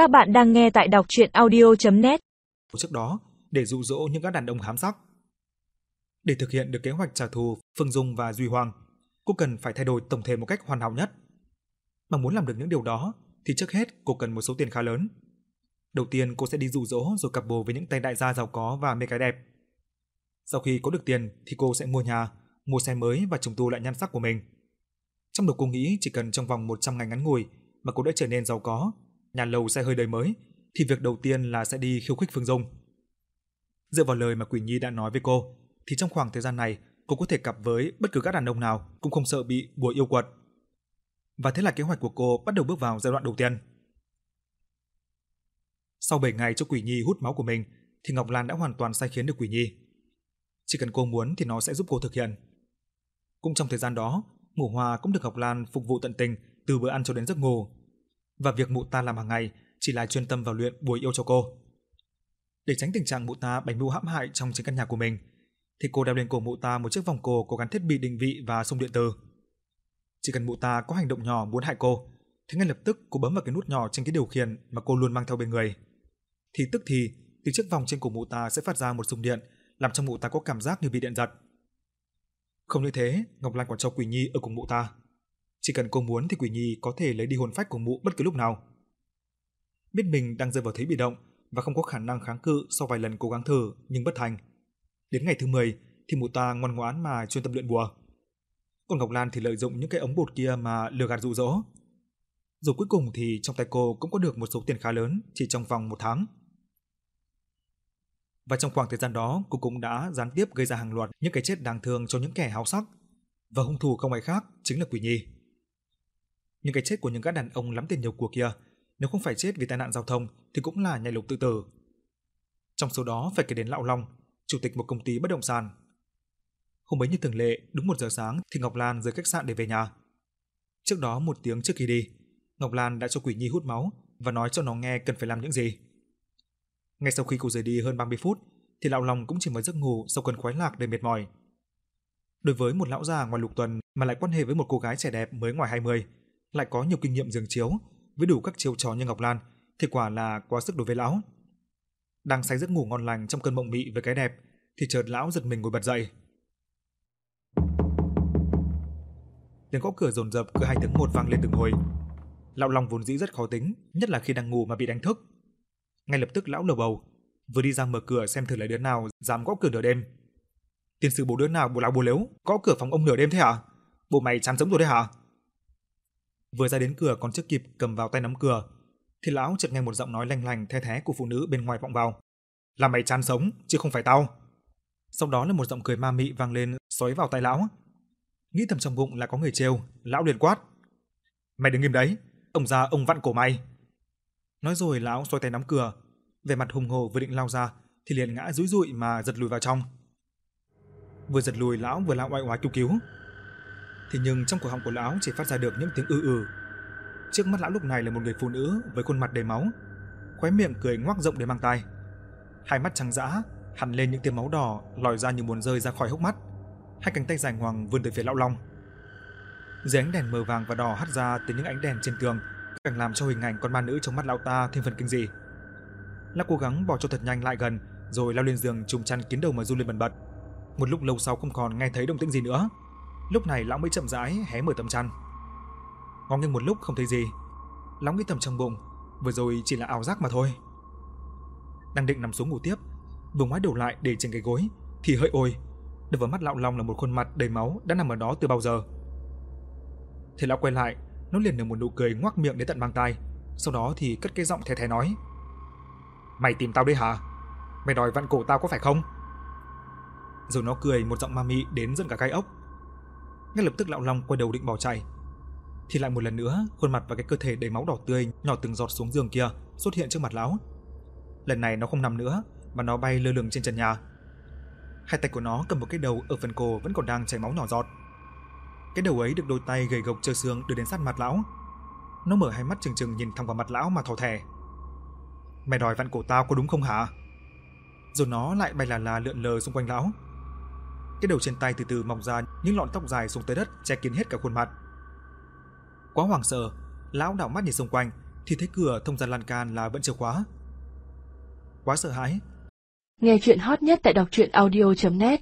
Các bạn đang nghe tại đọc chuyện audio.net Trước đó, để dụ dỗ những các đàn ông hám sắc. Để thực hiện được kế hoạch trả thù Phương Dung và Duy Hoàng, cô cần phải thay đổi tổng thể một cách hoàn hảo nhất. Mà muốn làm được những điều đó, thì trước hết cô cần một số tiền khá lớn. Đầu tiên cô sẽ đi dụ dỗ rồi cặp bồ với những tay đại gia giàu có và mê cái đẹp. Sau khi có được tiền thì cô sẽ mua nhà, mua xe mới và trùng tu lại nhan sắc của mình. Trong đầu cô nghĩ chỉ cần trong vòng 100 ngày ngắn ngủi mà cô đã trở nên giàu có, nhà lầu xe hơi đời mới, thì việc đầu tiên là sẽ đi khiêu khích Phương Dung. Dựa vào lời mà Quỷ Nhi đã nói với cô, thì trong khoảng thời gian này, cô có thể cặp với bất cứ các đàn ông nào cũng không sợ bị bùa yêu quật. Và thế là kế hoạch của cô bắt đầu bước vào giai đoạn đầu tiên. Sau 7 ngày cho Quỷ Nhi hút máu của mình, thì Ngọc Lan đã hoàn toàn sai khiến được Quỷ Nhi. Chỉ cần cô muốn thì nó sẽ giúp cô thực hiện. Cũng trong thời gian đó, Ngủ Hoa cũng được Ngọc Lan phục vụ tận tình từ bữa ăn cho đến giấc ngủ. Và việc mụ ta làm hàng ngày chỉ là chuyên tâm vào luyện bùa yêu cho cô. Để tránh tình trạng mụ ta bánh mưu hãm hại trong chính căn nhà của mình, thì cô đeo lên cổ mụ ta một chiếc vòng cổ có gắn thiết bị định vị và sông điện từ. Chỉ cần mụ ta có hành động nhỏ muốn hại cô, thì ngay lập tức cô bấm vào cái nút nhỏ trên cái điều khiển mà cô luôn mang theo bên người. Thì tức thì, từ chiếc vòng trên cổ mụ ta sẽ phát ra một xung điện, làm cho mụ ta có cảm giác như bị điện giật. Không như thế, Ngọc Lan còn cho Quỷ Nhi ở cùng mụ ta. Chỉ cần cô muốn thì Quỷ Nhi có thể lấy đi hồn phách của mụ bất cứ lúc nào. Biết mình đang rơi vào thế bị động và không có khả năng kháng cự sau vài lần cố gắng thử nhưng bất thành. Đến ngày thứ 10 thì mụ ta ngoan ngoãn mà chuyên tâm luyện bùa. Còn Ngọc Lan thì lợi dụng những cái ống bột kia mà lừa gạt dụ dỗ. dù cuối cùng thì trong tay cô cũng có được một số tiền khá lớn chỉ trong vòng một tháng. Và trong khoảng thời gian đó, cô cũng đã gián tiếp gây ra hàng loạt những cái chết đáng thương cho những kẻ háo sắc. Và hung thủ không ai khác chính là Quỷ Nhi. Những cái chết của những các đàn ông lắm tiền nhiều của kia, nếu không phải chết vì tai nạn giao thông thì cũng là nhảy lục tự tử. Trong số đó phải kể đến Lão Long, chủ tịch một công ty bất động sản. Hôm ấy như thường lệ, đúng một giờ sáng thì Ngọc Lan rời khách sạn để về nhà. Trước đó một tiếng trước khi đi, Ngọc Lan đã cho Quỷ Nhi hút máu và nói cho nó nghe cần phải làm những gì. Ngay sau khi cô rời đi hơn 30 phút, thì lão Long cũng chỉ mới giấc ngủ sau cơn khoái lạc đầy mệt mỏi. Đối với một lão già ngoài lục tuần mà lại quan hệ với một cô gái trẻ đẹp mới ngoài 20, lại có nhiều kinh nghiệm giường chiếu, với đủ các chiêu trò như Ngọc Lan, thì quả là quá sức đối với lão. Đang say giấc ngủ ngon lành trong cơn mộng mị với cái đẹp, thì chợt lão giật mình ngồi bật dậy. Tiếng gõ cửa dồn dập cứ hai tiếng một vang lên từng hồi. Lão Long vốn dĩ rất khó tính, nhất là khi đang ngủ mà bị đánh thức. Ngay lập tức lão lầu bầu, vừa đi ra mở cửa xem thử là đứa nào dám gõ cửa nửa đêm. Tiên sư bố đứa nào bố lão bố lếu, gõ cửa phòng ông nửa đêm thế hả? Bộ mày chán sống rồi đấy hả? Vừa ra đến cửa còn chưa kịp cầm vào tay nắm cửa, thì lão chợt nghe một giọng nói lanh lành the thé của phụ nữ bên ngoài vọng vào. Là mày chán sống, chứ không phải tao. Sau đó là một giọng cười ma mị vang lên xói vào tai lão. Nghĩ thầm trong bụng là có người trêu, lão liền quát. Mày đừng im đấy, ông già ông vặn cổ mày. Nói rồi lão xoay tay nắm cửa, vẻ mặt hùng hồ vừa định lao ra thì liền ngã rúi rụi mà giật lùi vào trong. Vừa giật lùi lão vừa lao oai oái cứu cứu. Thì nhưng trong cổ họng của lão chỉ phát ra được những tiếng ư ư. Trước mắt lão lúc này là một người phụ nữ với khuôn mặt đầy máu, khóe miệng cười ngoác rộng để mang tai. Hai mắt trắng dã, hằn lên những tia máu đỏ lòi ra như muốn rơi ra khỏi hốc mắt. Hai cánh tay dài ngoằng vươn tới phía lão long. Dưới ánh đèn mờ vàng và đỏ hắt ra từ những ánh đèn trên tường càng làm cho hình ảnh con ma nữ trong mắt lão ta thêm phần kinh dị. Lão cố gắng bỏ cho thật nhanh lại gần, rồi leo lên giường trùng chăn kín đầu mà run lên bần bật. Một lúc lâu sau không còn nghe thấy động tĩnh gì nữa. Lúc này lão mới chậm rãi hé mở tấm chăn. Ngó nghiêng một lúc không thấy gì. Lão nghĩ thầm trong bụng, vừa rồi chỉ là ảo giác mà thôi. Đang định nằm xuống ngủ tiếp, vừa ngoái đầu lại để trên cái gối thì hơi ôi, đập vào mắt lão Long là một khuôn mặt đầy máu đã nằm ở đó từ bao giờ. Thế lão quay lại, nó liền nở một nụ cười ngoác miệng đến tận mang tai, sau đó thì cất cái giọng thè thè nói: "Mày tìm tao đấy hả? Mày đòi vặn cổ tao có phải không?" Rồi nó cười một giọng ma mị đến giận cả gai ốc. Ngay lập tức lão Long quay đầu định bỏ chạy, thì lại một lần nữa, khuôn mặt và cái cơ thể đầy máu đỏ tươi nhỏ từng giọt xuống giường kia xuất hiện trước mặt lão. Lần này nó không nằm nữa, mà nó bay lơ lửng trên trần nhà. Hai tay của nó cầm một cái đầu ở phần cổ vẫn còn đang chảy máu nhỏ giọt. Cái đầu ấy được đôi tay gầy gộc trơ xương đưa đến sát mặt lão. Nó mở hai mắt trừng trừng nhìn thẳng vào mặt lão mà thò thẻ. Mày đòi vặn cổ tao có đúng không hả? Rồi nó lại bay là là lượn lờ xung quanh lão. Cái đầu trên tay từ từ mọc ra những lọn tóc dài xuống tới đất che kín hết cả khuôn mặt. Quá hoảng sợ, lão đảo mắt nhìn xung quanh thì thấy cửa thông ra lan can là vẫn chưa khóa. Quá sợ hãi, Nghe chuyện hot nhất tại đọc truyện audio.net